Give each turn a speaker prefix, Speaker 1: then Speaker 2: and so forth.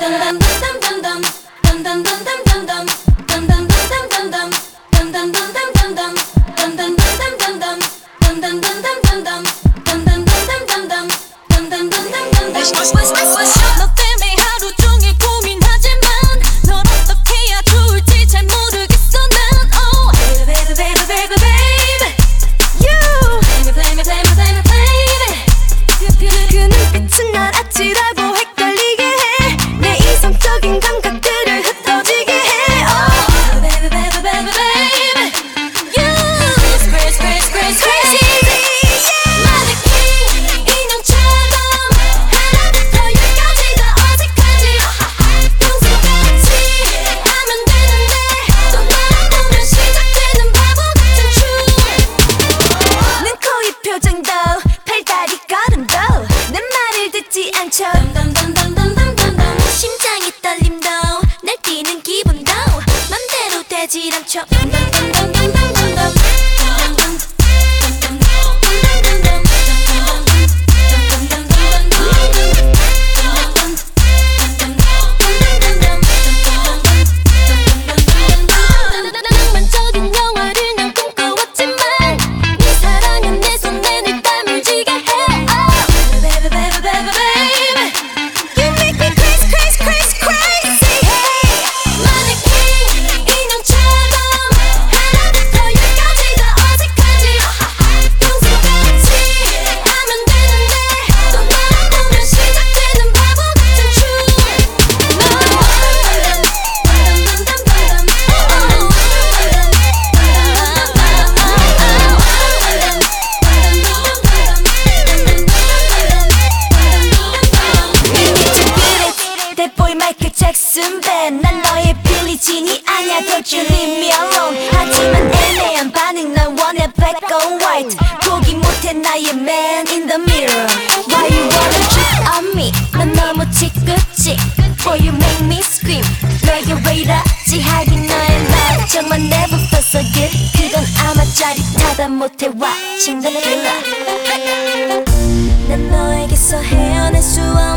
Speaker 1: 너 때문에 하루 심장이 떨림도. 날 뛰는 기분도 맘대로 되질 않죠
Speaker 2: Boy 마이클 잭슨 밴난 너의 빌리진이 아냐 Don't you leave me alone 하지만 애매한 반응 난 원해 black or white 포기 못해 나의 man in the mirror Why you wanna cheat on me 난 너무 지긋지 Boy you make me scream 너에게 왜 이러지 하긴 너의 love 정말 never felt so good 그건 아마 짜릿하다 못해 watching the thriller 난 너에게서 헤어날 수 없나